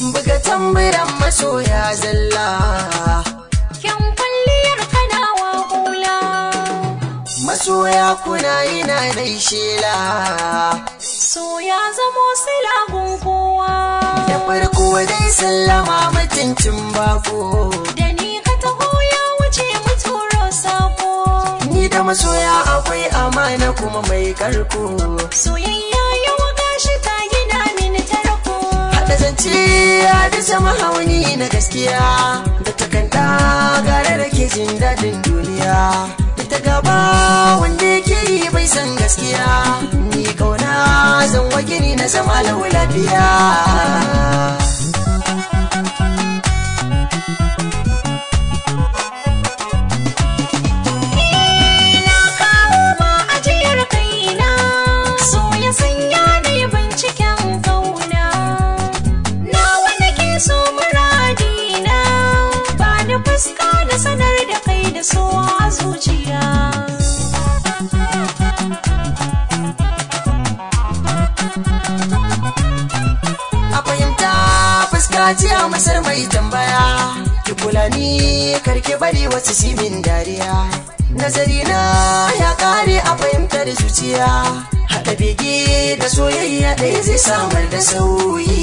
buga tamburan masoya zalla. Kyan kwalliyar kanawa hula. Masoya kuna ina dai shela. So ya zamo silagun kowa. Da farko dai sallama mutuncin bako. Da ni ka taho ya wuce mu turo sako. Ni da masoya akwai amana kuma mai karko. Soyayya gaskiya. Da takanta gare da ke jin daɗin duniya. Ita gaba wanda yake yi bai san gaskiya. Ni ƙauna zan wa gini na zama lau lafiya. Ce a masar mai tambaya. Ki kula ni karki bari wasu simin dariya. Nazari na ya kare a fahimtar zuciya. Haɗa bege da soyayya ɗaya zai samar da sauyi.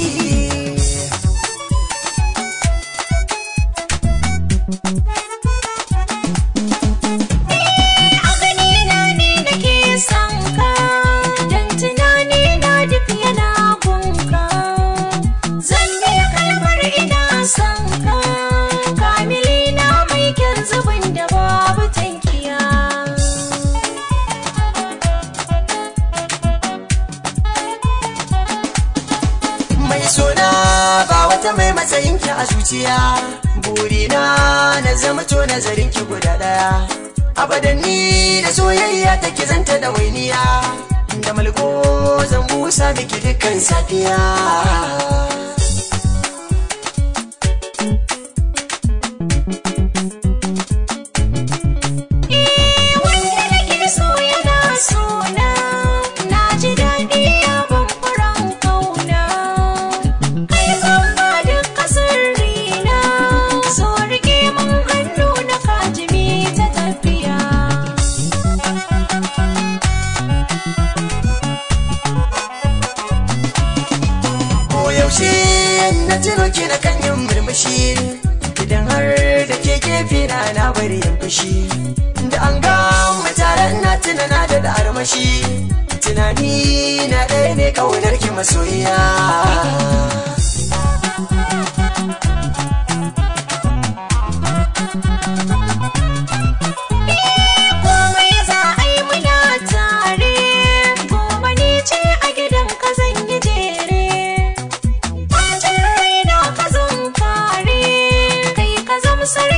A zuciya. Burina na zama to nazarin ki guda ɗaya abadan ni da soyayya take zanta da wainiya. Da malko zan busa miki dukkan safiya. Yaushe na tuno na kan yin murmushi. Idan har da ke gefe na na bari yin fushi. Da an ga na tuna na da da armashi. Tunani na ɗaya ne ƙaunar ki masoyiya. sorry.